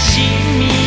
しみ